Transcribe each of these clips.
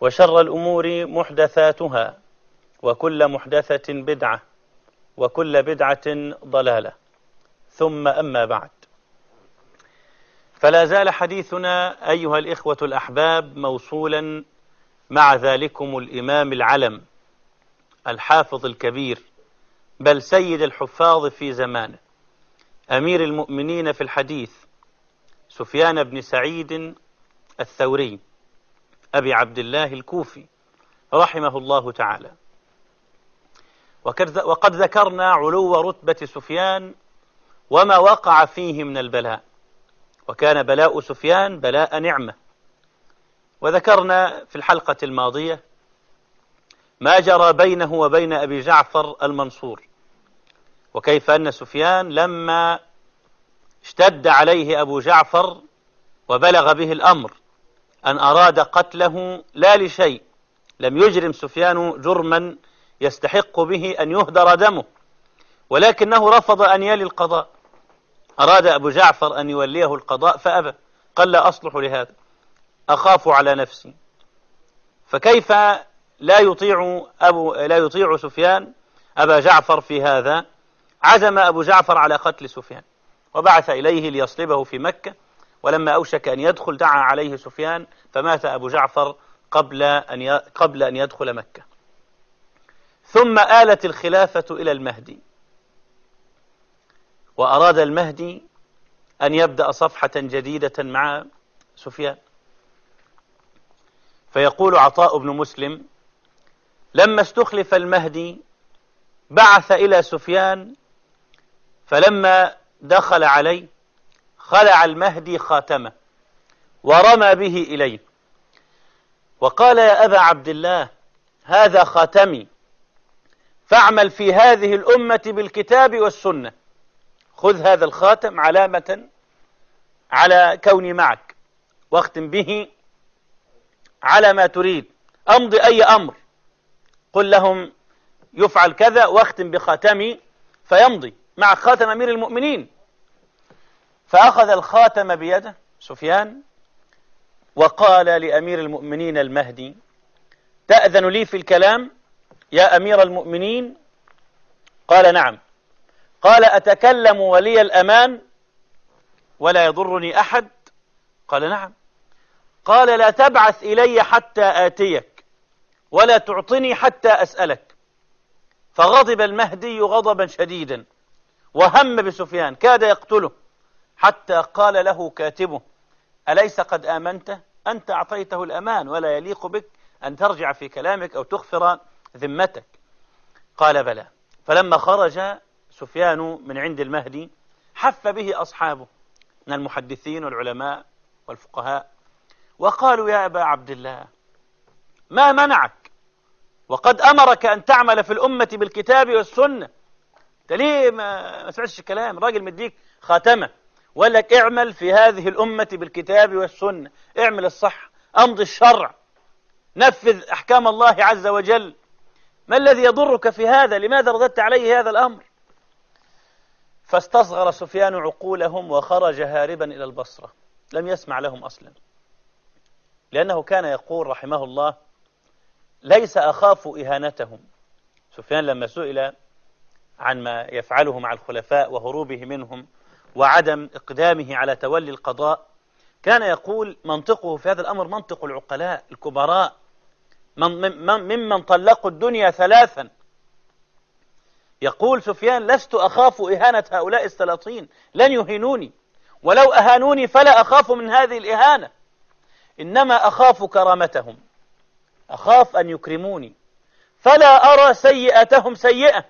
وشر الأمور محدثاتها وكل محدثة بدعة وكل بدعة ضلالة. ثم أما بعد. فلا زال حديثنا أيها الإخوة الأحباب موصولا مع ذلكم الإمام العلم الحافظ الكبير بل سيد الحفاظ في زمانه أمير المؤمنين في الحديث سفيان بن سعيد الثوري. أبي عبد الله الكوفي رحمه الله تعالى. وقد ذكرنا علو رتبة سفيان وما وقع فيه من البلاء. وكان بلاء سفيان بلاء نعمة. وذكرنا في الحلقة الماضية ما جرى بينه وبين أبي جعفر المنصور وكيف أن سفيان لما اشتد عليه أبو جعفر وبلغ به الأمر أن أراد قتله لا لشيء. لم يجرم سفيان جرما يستحق به أن يهدر دمه ولكنه رفض أن يلي القضاء. أراد أبو جعفر أن يوليه القضاء فأبى قال لا أصلح لهذا أخاف على نفسي. فكيف لا يطيع أبو لا يطيع سفيان أبا جعفر في هذا؟ عزم أبو جعفر على قتل سفيان وبعث إليه ليصلبه في مكة. ولما أوشك أن يدخل دعا عليه سفيان فمات أبو جعفر قبل أن قبل أن يدخل مكة. ثم آلت الخلافة إلى المهدي. وأراد المهدي أن يبدأ صفحة جديدة مع سفيان. فيقول عطاء بن مسلم لما استخلف المهدي بعث إلى سفيان فلما دخل عليه خلع المهدي خاتمه ورمى به إليه. وقال يا أبا عبد الله هذا خاتمي. فاعمل في هذه الأمة بالكتاب والسنة. خذ هذا الخاتم علامة على كوني معك. واختم به على ما تريد. أمضي أي أمر. قل لهم يفعل كذا واختم بخاتمي فيمضي مع خاتم أمير المؤمنين. فأخذ الخاتم بيده سفيان وقال لأمير المؤمنين المهدي تأذن لي في الكلام؟ يا أمير المؤمنين. قال نعم. قال أتكلم ولي الأمان؟ ولا يضرني أحد؟ قال نعم. قال لا تبعث إلي حتى آتيك ولا تعطني حتى أسألك. فغضب المهدي غضبا شديدا وهم بسفيان كاد يقتله. حتى قال له كاتبه أليس قد آمنت؟ أنت أعطيته الأمان ولا يليق بك أن ترجع في كلامك أو تغفر ذمتك. قال بلى. فلما خرج سفيان من عند المهدي حف به أصحابه من المحدثين والعلماء والفقهاء وقالوا يا أبا عبد الله ما منعك؟ وقد أمرك أن تعمل في الأمة بالكتاب والسنة. انت ليه ما, سمعتش الكلام. راجل مديك خاتمة. وقال لك اعمل في هذه الأمة بالكتاب والسنة. اعمل الصح أمضي الشرع. نفذ أحكام الله عز وجل. ما الذي يضرك في هذا؟ لماذا رددت عليه هذا الأمر؟ فاستصغر سفيان عقولهم وخرج هاربا إلى البصرة. لم يسمع لهم أصلا. لأنه كان يقول رحمه الله ليس أخاف إهانتهم. سفيان لما سئل عن ما يفعله مع الخلفاء وهروبه منهم وعدم إقدامه على تولي القضاء. كان يقول منطقه في هذا الأمر منطق العقلاء الكبراء. من ممن طلقوا الدنيا ثلاثا. يقول سفيان لست أخاف إهانة هؤلاء السلاطين. لن يهينوني. ولو أهانوني فلا أخاف من هذه الإهانة. إنما أخاف كرامتهم. أخاف أن يكرموني. فلا أرى سيئتهم سيئة.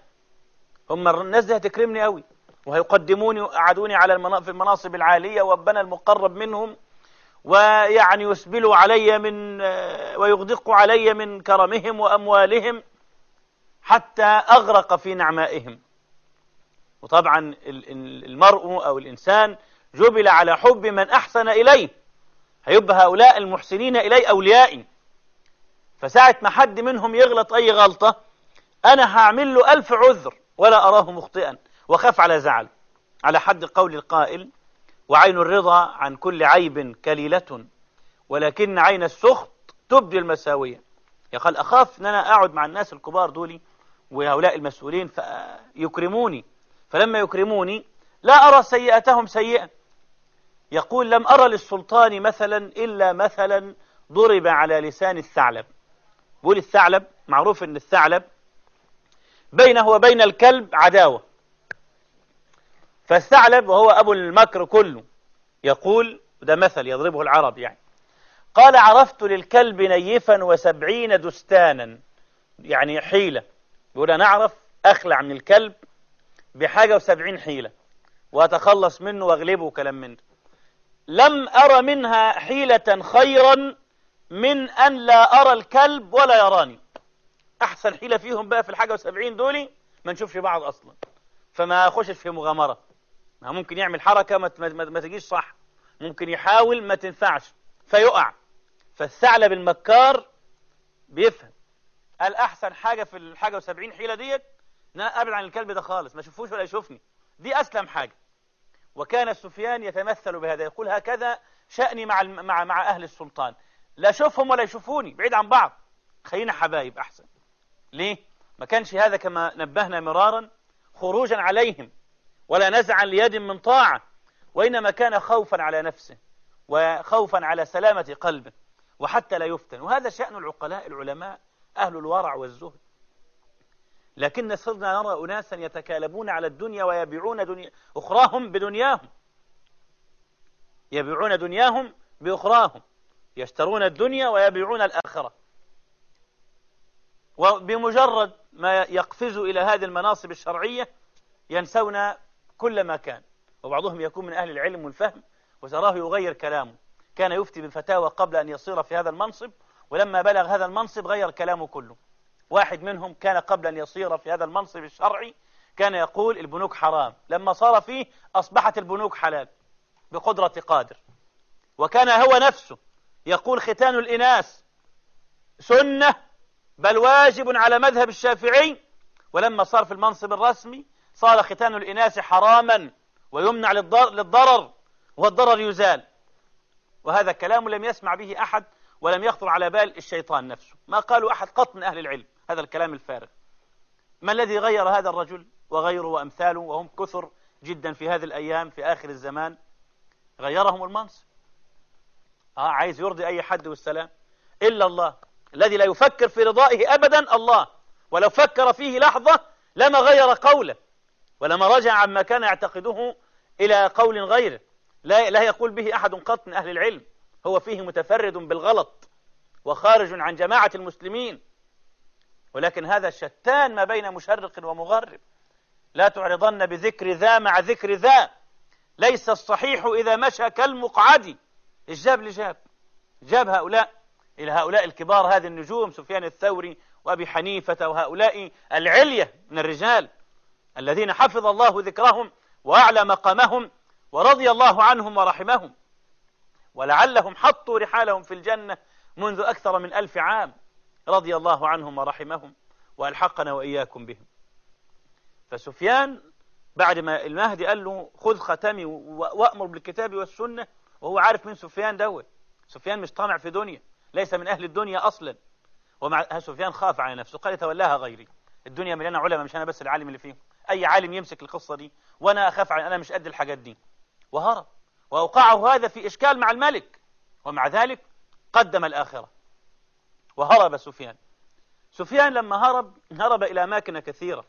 هم الناس دي هتكرمني قوي وهيقدموني وقعدوني على في المناصب العالية وابنا المقرب منهم ويعني يسبلوا علي من ويغدقوا علي من كرمهم وأموالهم حتى أغرق في نعمائهم. وطبعا المرء أو الإنسان جبل على حب من أحسن إليه هيبقى هؤلاء المحسنين إلي أوليائي. فساعة ما حد منهم يغلط أي غلطة أنا هعمل له ألف عذر ولا أراه مخطئا. وخاف على زعل. على حد قول القائل وعين الرضا عن كل عيب كليلة ولكن عين السخط تبدي المساوية. يقال أخاف أن أنا أقعد مع الناس الكبار دولي وهؤلاء المسؤولين فيكرموني. فلما يكرموني لا أرى سيئتهم سيئة. يقول لم أرى للسلطان مثلا إلا مثلا ضرب على لسان الثعلب. بقول الثعلب معروف أن الثعلب بينه وبين الكلب عداوة. فالثعلب وهو أبو المكر كله. يقول ده مثل يضربه العرب يعني. قال عرفت للكلب نيفا وسبعين دستانا. يعني حيلة. بيقول أنا أعرف أخلع من الكلب بحاجة وسبعين حيلة. وأتخلص منه وأغلبه وكلام منه لم أرى منها حيلة خيرا من أن لا أرى الكلب ولا يراني. أحسن حيلة فيهم بقى في الحاجة وسبعين دولي ما نشوفش بعض أصلا. فما أخشش في مغامرة. ممكن يعمل حركة ما, ما, ما تجيش صح. ممكن يحاول ما تنفعش فيقع. فالثعلب المكار بيفهم. قال أحسن حاجة في الحاجة وسبعين حيلة ديت إن أنا أبعد عن الكلب ده خالص ما اشوفوش ولا يشوفني. دي أسلم حاجة. وكان سفيان يتمثل بهذا يقول هكذا شأني مع مع مع أهل السلطان. لا أشوفهم ولا يشوفوني بعيد عن بعض. خلينا حبايب أحسن. ليه؟ ما كانش هذا كما نبهنا مرارا خروجا عليهم. ولا نزعا ليد من طاعة وإنما كان خوفا على نفسه وخوفا على سلامة قلبه وحتى لا يفتن. وهذا شأن العقلاء العلماء أهل الورع والزهد. لكن صرنا نرى أناسا يتكالبون على الدنيا ويبيعون دنيا أخراهم بدنياهم. يبيعون دنياهم بأخراهم. يشترون الدنيا ويبيعون الآخرة. وبمجرد ما يقفزوا إلى هذه المناصب الشرعية ينسون كل ما كان. وبعضهم يكون من أهل العلم والفهم وتراه يغير كلامه. كان يفتي بالفتاوى قبل أن يصير في هذا المنصب ولما بلغ هذا المنصب غير كلامه كله. واحد منهم كان قبل أن يصير في هذا المنصب الشرعي كان يقول البنوك حرام. لما صار فيه أصبحت البنوك حلال بقدرة قادر. وكان هو نفسه يقول ختان الإناث سنة بل واجب على مذهب الشافعي. ولما صار في المنصب الرسمي صار ختان الإناث حراما ويمنع للضرر والضرر يزال. وهذا كلام لم يسمع به أحد ولم يخطر على بال الشيطان نفسه. ما قالوا أحد قط من أهل العلم. هذا الكلام الفارغ. ما الذي غير هذا الرجل وغيره وأمثاله وهم كثر جدا في هذه الأيام في آخر الزمان؟ غيرهم المنصب آه عايز يرضي أي حد والسلام. إلا الله. الذي لا يفكر في رضائه أبدا الله. ولو فكر فيه لحظة لما غير قوله. ولما رجع عما كان يعتقده إلى قول غيره لا, لا يقول به أحد قط من أهل العلم هو فيه متفرد بالغلط وخارج عن جماعة المسلمين. ولكن هذا شتان ما بين مشرق ومغرب. لا تعرضن بذكر ذا مع ذكر ذا. ليس الصحيح إذا مشى كالمقعد. الجاب لجاب؟ جاب هؤلاء إلى هؤلاء الكبار هذه النجوم سفيان الثوري وأبي حنيفة وهؤلاء العلية من الرجال. الذين حفظ الله ذكرهم وأعلى مقامهم ورضي الله عنهم ورحمهم ولعلهم حطوا رحالهم في الجنة منذ أكثر من ألف عام رضي الله عنهم ورحمهم وألحقنا وإياكم بهم. فسفيان بعد ما المهدي قال له خذ ختمي وأمر بالكتاب والسنة وهو عارف من سفيان دوت. سفيان مش طامع في دنيا ليس من أهل الدنيا أصلا. ومع سفيان خاف على نفسه قال يتولاها غيري. الدنيا مليانة علماء مش أنا بس العالم اللي فيهم. أي عالم يمسك القصة دي وأنا أخاف على أنا مش قد الحاجات دي. وهرب. وأوقعه هذا في إشكال مع الملك. ومع ذلك قدم الآخرة. وهرب سفيان. سفيان لما هرب هرب إلى أماكن كثيرة.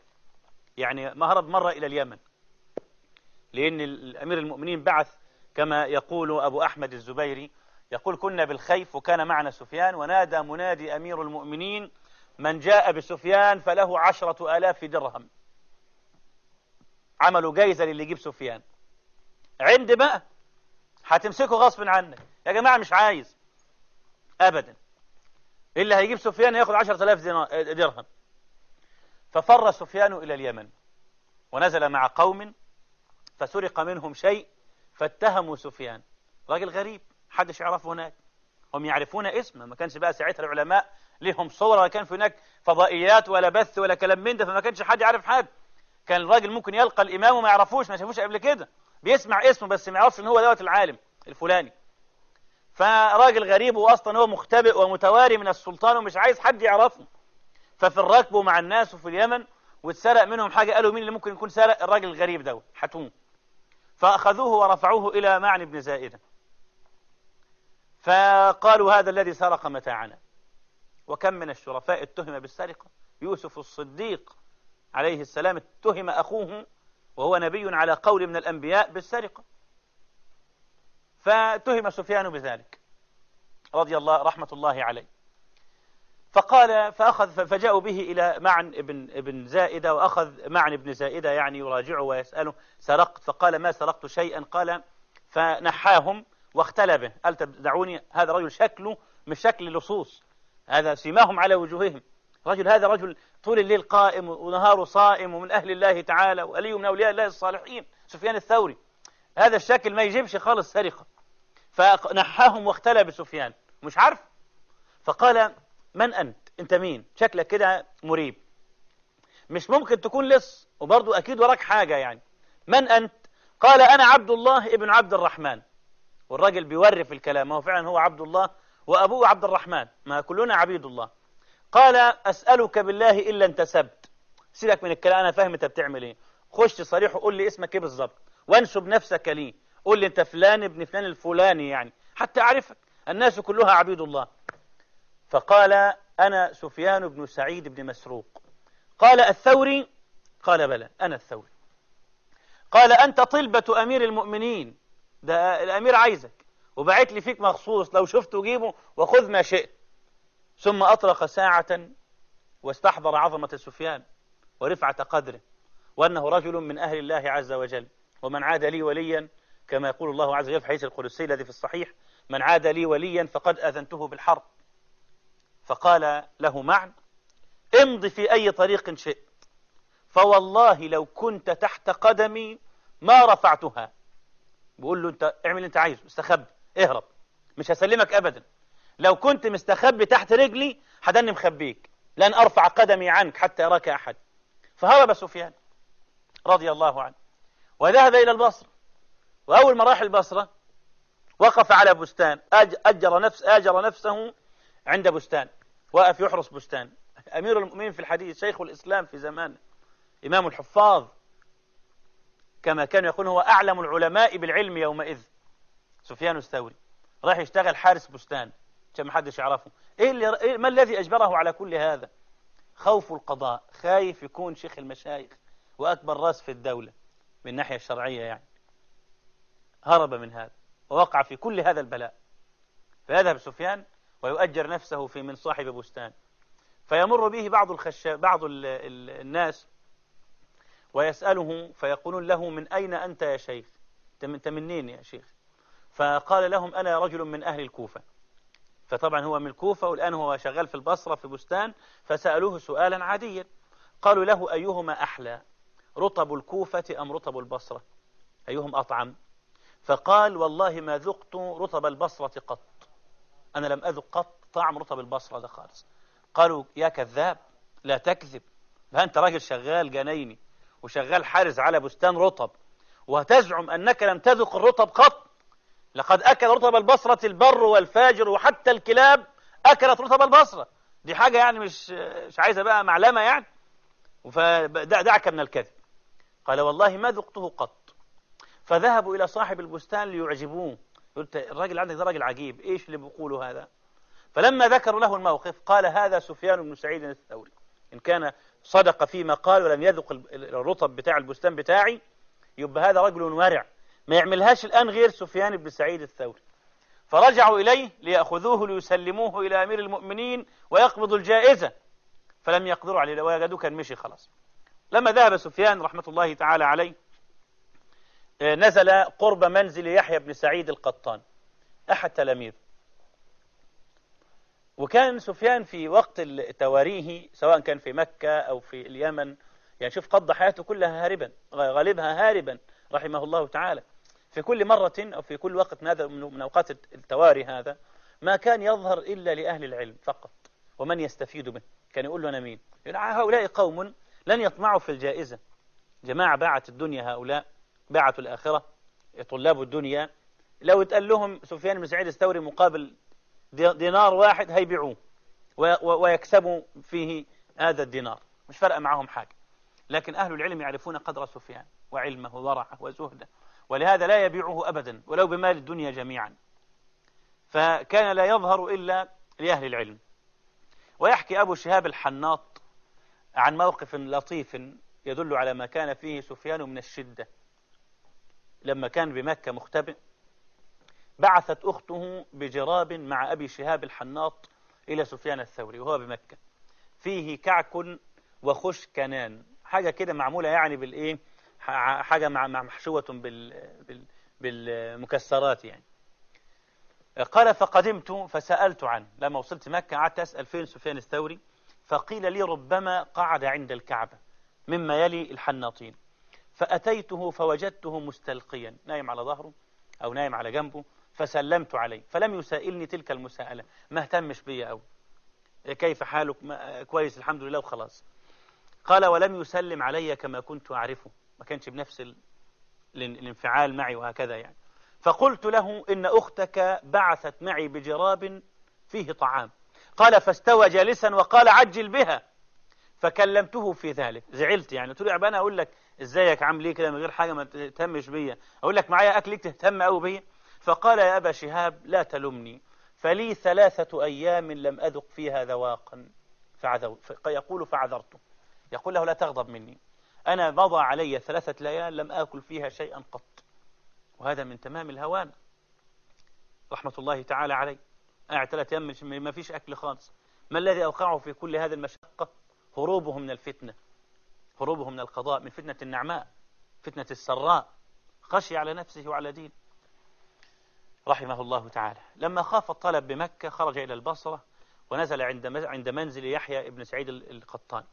يعني ما هرب مرة إلى اليمن. لأن الأمير المؤمنين بعث كما يقول أبو أحمد الزبيري يقول كنا بالخيف وكان معنا سفيان ونادى منادي أمير المؤمنين من جاء بسفيان فله عشرة آلاف درهم. عملوا جايزة للي يجيب سفيان. عند بقى هتمسكه غصب عنك. يا جماعة مش عايز. أبدا. اللي هيجيب سفيان ياخد عشرة آلاف درهم. ففر سفيان إلى اليمن. ونزل مع قوم فسرق منهم شيء فاتهموا سفيان. راجل غريب. حدش يعرفه هناك. هم يعرفون اسمه. ما كانش بقى ساعتها العلماء لهم صورة. ولا كان في هناك فضائيات ولا بث ولا كلام من ده. فما كانش حد يعرف حد. كان الراجل ممكن يلقى الإمام وما يعرفوش ما شافوش قبل كده بيسمع اسمه بس ما يعرفش إن هو دوت العالم الفلاني. فراجل غريب واصلا هو مختبئ ومتواري من السلطان ومش عايز حد يعرفه. ففي الركب مع الناس وفي اليمن واتسرق منهم حاجة قالوا مين اللي ممكن يكون سرق؟ الراجل الغريب دوت حتوم فأخذوه ورفعوه إلى معن بن زائدة. فقالوا هذا الذي سرق متاعنا. وكم من الشرفاء اتهم بالسرقة. يوسف الصديق عليه السلام اتهم أخوه وهو نبي على قول من الأنبياء بالسرقة. فاتهم سفيان بذلك رضي الله رحمة الله عليه. فقال فأخذ فجاءوا به إلى معن ابن ابن زائدة وأخذ معن ابن زائدة يعني يراجعه ويسأله سرقت؟ فقال ما سرقت شيئا؟ قال فنحاهم واختلى به. قال دعوني هذا رجل شكله مش شكل لصوص هذا سيماهم على وجوههم. رجل هذا رجل طول الليل قائم ونهاره صائم ومن أهل الله تعالى وألي من أولياء الله الصالحين. سفيان الثوري. هذا الشكل ما يجيبش خالص سرقة. فنحاهم واختلى بسفيان. مش عارف. فقال من أنت؟ أنت مين؟ شكلك كده مريب. مش ممكن تكون لص وبرضه أكيد وراك حاجة يعني. من أنت؟ قال أنا عبد الله ابن عبد الرحمن. والراجل بيوري في الكلام هو فعلا هو عبد الله وأبوه عبد الرحمن. ما كلنا عبيد الله. قال أسألك بالله إلا انتسبت سيبك من الكلام أنا فاهم أنت بتعمل إيه. خش صريح وقول لي اسمك إيه بالظبط. وانسب نفسك لي. قول لي أنت فلان ابن فلان الفلاني يعني. حتى أعرفك. الناس كلها عبيد الله. فقال أنا سفيان بن سعيد بن مسروق. قال الثوري؟ قال بلى أنا الثوري. قال أنت طلبة أمير المؤمنين. ده الأمير عايزك. وبعت لي فيك مخصوص. لو شفته جيبه وخذ ما شئت. ثم أطرق ساعة واستحضر عظمة سفيان ورفعة قدره وأنه رجل من أهل الله عز وجل. ومن عاد لي وليا كما يقول الله عز وجل في حديث القدسي الذي في الصحيح من عاد لي وليا فقد أذنته بالحرب. فقال له معن امض في أي طريق شئت فوالله لو كنت تحت قدمي ما رفعتها. بقول له أنت اعمل أنت عايزه استخب اهرب مش هسلمك ابدا. لو كنت مستخبي تحت رجلي حدني مخبيك لن أرفع قدمي عنك حتى يراك أحد. فهرب سفيان رضي الله عنه وذهب إلى البصرة. وأول ما راح البصرة وقف على بستان أجر نفس أجر نفسه عند بستان. وقف يحرس بستان. أمير المؤمنين في الحديث شيخ الإسلام في زمانه إمام الحفاظ كما كان يقول هو أعلم العلماء بالعلم يومئذ. سفيان الثوري راح يشتغل حارس بستان. عشان ما حدش يعرفه. إيه اللي إيه ما الذي أجبره على كل هذا؟ خوف القضاء خايف يكون شيخ المشايخ وأكبر رأس في الدولة من الناحية الشرعية يعني. هرب من هذا ووقع في كل هذا البلاء. فيذهب سفيان ويؤجر نفسه في من صاحب بستان. فيمر به بعض الخشاب بعض ال ال الناس ويسأله فيقولون له من أين أنت يا شيخ؟ أنت منين يا شيخ. فقال لهم أنا رجل من أهل الكوفة. فطبعا هو من الكوفة والآن هو شغال في البصرة في بستان فسألوه سؤالا عاديا. قالوا له أيهما أحلى رطب الكوفة أم رطب البصرة؟ أيهم أطعم؟ فقال والله ما ذقت رطب البصرة قط. أنا لم أذق قط طعم رطب البصرة ده خالص. قالوا يا كذاب لا تكذب. أنت راجل شغال جنيني وشغال حارس على بستان رطب وتزعم أنك لم تذق الرطب قط. لقد أكل رطب البصرة البر والفاجر وحتى الكلاب أكلت رطب البصرة. دي حاجة يعني مش مش عايزة بقى معلمة يعني. فدعك من الكذب. قال والله ما ذقته قط. فذهبوا إلى صاحب البستان ليعجبوه. قلت الراجل عندك ده راجل عجيب. إيش اللي بيقوله هذا؟ فلما ذكروا له الموقف قال هذا سفيان بن سعيد الثوري. إن كان صدق فيما قال ولم يذق الرطب بتاع البستان بتاعي يبقى هذا رجل ورع ما يعملهاش الآن غير سفيان بن سعيد الثوري. فرجعوا إليه ليأخذوه ليسلموه إلى أمير المؤمنين ويقبضوا الجائزة. فلم يقدروا عليه وجدوه كان مشي خلاص. لما ذهب سفيان رحمة الله تعالى عليه آه، نزل قرب منزل يحيى بن سعيد القطان. أحد تلاميذه. وكان سفيان في وقت تواريه سواء كان في مكة أو في اليمن يعني شوف قضى حياته كلها هاربا غالبها هاربا رحمه الله تعالى. في كل مرة أو في كل وقت من هذا من أوقات التواري هذا ما كان يظهر إلا لأهل العلم فقط ومن يستفيد منه. كان يقول له أنا مين؟ هؤلاء قوم لن يطمعوا في الجائزة. جماعة باعت الدنيا هؤلاء باعت الآخرة طلاب الدنيا. لو اتقال لهم سفيان بن سعيد الثوري مقابل دينار واحد هيبيعوه ويكسبوا فيه هذا الدينار. مش فرق معهم حاجة. لكن أهل العلم يعرفون قدر سفيان وعلمه وورعه وزهده. ولهذا لا يبيعه أبدا ولو بمال الدنيا جميعا. فكان لا يظهر إلا لأهل العلم. ويحكي أبو شهاب الحناط عن موقف لطيف يدل على ما كان فيه سفيان من الشدة. لما كان بمكة مختبئ بعثت أخته بجراب مع أبي شهاب الحناط إلى سفيان الثوري وهو بمكة. فيه كعك وخشكنان حاجة كده معمولة يعني بالإيه؟ حاجة مع محشوة بال بالمكسرات يعني. قال فقدمت فسألت عنه. لما وصلت مكة قعدت أسأل فين سفيان الثوري فقيل لي ربما قعد عند الكعبة مما يلي الحناطين فأتيته فوجدته مستلقيا نايم على ظهره أو نايم على جنبه فسلمت عليه. فلم يسائلني تلك المساءلة. ما اهتمش بي أو كيف حالك؟ كويس الحمد لله وخلاص. قال ولم يسلم علي كما كنت أعرفه. ما كانش بنفس الانفعال معي وهكذا يعني. فقلت له إن أختك بعثت معي بجراب فيه طعام. قال فاستوى جالسا وقال عجل بها. فكلمته في ذلك. زعلت يعني. قلت له أنا أقول لك إزيك؟ عامل إيه كده من غير حاجة؟ ما تهتمش بيا. أقول لك معايا أكلك تهتم قوي بيا. فقال يا أبا شهاب لا تلمني فلي ثلاثة أيام لم أذق فيها ذواقا. فعذو يقول فعذرته. يقول له لا تغضب مني. أنا مضى علي ثلاثة ليال لم آكل فيها شيئا قط. وهذا من تمام الهوان. رحمة الله تعالى عليه. قاعد ثلاثة أيام ما فيش أكل خالص. ما الذي أوقعه في كل هذه المشقة هروبه من الفتنة. هروبه من القضاء من فتنة النعماء فتنة السراء. خشي على نفسه وعلى دينه. رحمه الله تعالى. لما خاف الطلب بمكة خرج إلى البصرة ونزل عند عند منزل يحيى ابن سعيد القطان.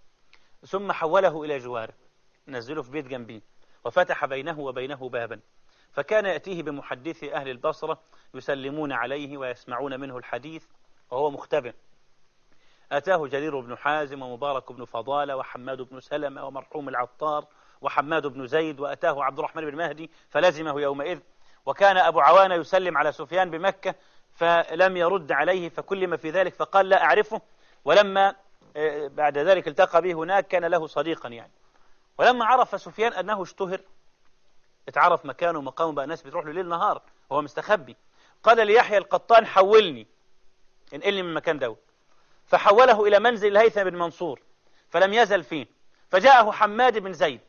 ثم حوله إلى جواره. نزله في بيت جنبيه وفتح بينه وبينه بابا. فكان يأتيه بمحدثي أهل البصرة يسلمون عليه ويسمعون منه الحديث وهو مختبئ أتاه جرير بن حازم ومبارك بن فضالة وحماد بن سلمة ومرحوم العطار وحماد بن زيد وأتاه عبد الرحمن بن مهدي فلزمه يومئذ. وكان أبو عوانة يسلم على سفيان بمكة فلم يرد عليه فكلم في ذلك فقال لا أعرفه. ولما آه، بعد ذلك التقى به هناك كان له صديقا يعني. ولما عرف سفيان أنه اشتهر اتعرف مكانه ومقامه بقى الناس بتروح له ليل نهار وهو مستخبي. قال ليحيى القطان حولني انقلني من المكان دوت. فحوله إلى منزل الهيثم بن منصور فلم يزل فيه. فجاءه حماد بن زيد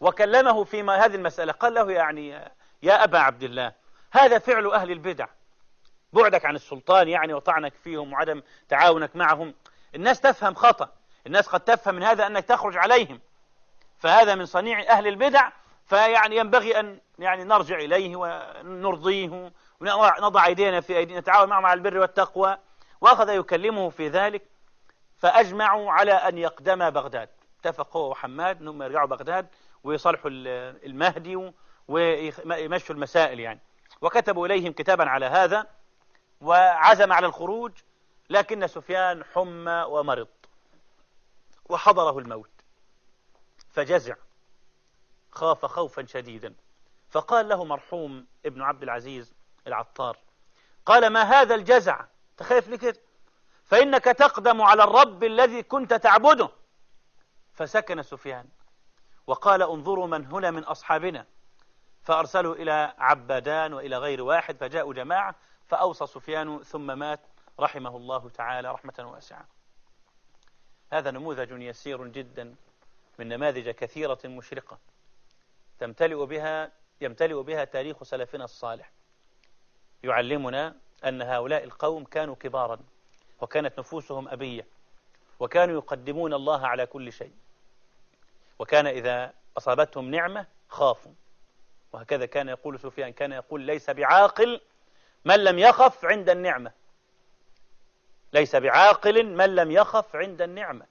وكلمه فيما هذه المسألة قال له يعني يا أبا عبد الله هذا فعل أهل البدع. بعدك عن السلطان يعني وطعنك فيهم وعدم تعاونك معهم. الناس تفهم خطأ. الناس قد تفهم من هذا أنك تخرج عليهم. فهذا من صنيع أهل البدع فيعني ينبغي أن يعني نرجع إليه ونرضيه ونضع أيدينا في أيدينا نتعاون معه على البر والتقوى. وأخذ يكلمه في ذلك فأجمعوا على أن يقدم بغداد. اتفق هو وحماد أنهم يرجعوا بغداد ويصلحوا المهدي ويمشوا المسائل يعني. وكتبوا إليهم كتابا على هذا وعزم على الخروج لكن سفيان حمى ومرض وحضره الموت. فجزع خاف خوفا شديدا. فقال له مرحوم ابن عبد العزيز العطار قال ما هذا الجزع؟ تخاف كده؟ فإنك تقدم على الرب الذي كنت تعبده. فسكن سفيان وقال انظروا من هنا من أصحابنا. فأرسلوا إلى عبادان وإلى غير واحد فجاءوا جماعة فأوصى سفيان ثم مات رحمه الله تعالى رحمة واسعة. هذا نموذج يسير جدا من نماذج كثيرة مشرقة تمتلئ بها يمتلئ بها تاريخ سلفنا الصالح. يعلمنا أن هؤلاء القوم كانوا كبارا وكانت نفوسهم أبية وكانوا يقدمون الله على كل شيء. وكان إذا أصابتهم نعمة خافوا. وهكذا كان يقول سفيان كان يقول ليس بعاقل من لم يخف عند النعمة. ليس بعاقل من لم يخف عند النعمة.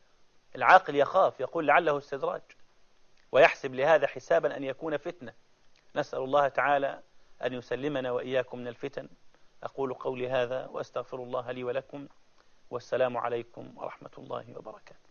العاقل يخاف يقول لعله استدراج ويحسب لهذا حسابا أن يكون فتنة. نسأل الله تعالى أن يسلمنا وإياكم من الفتن. أقول قولي هذا وأستغفر الله لي ولكم. والسلام عليكم ورحمة الله وبركاته.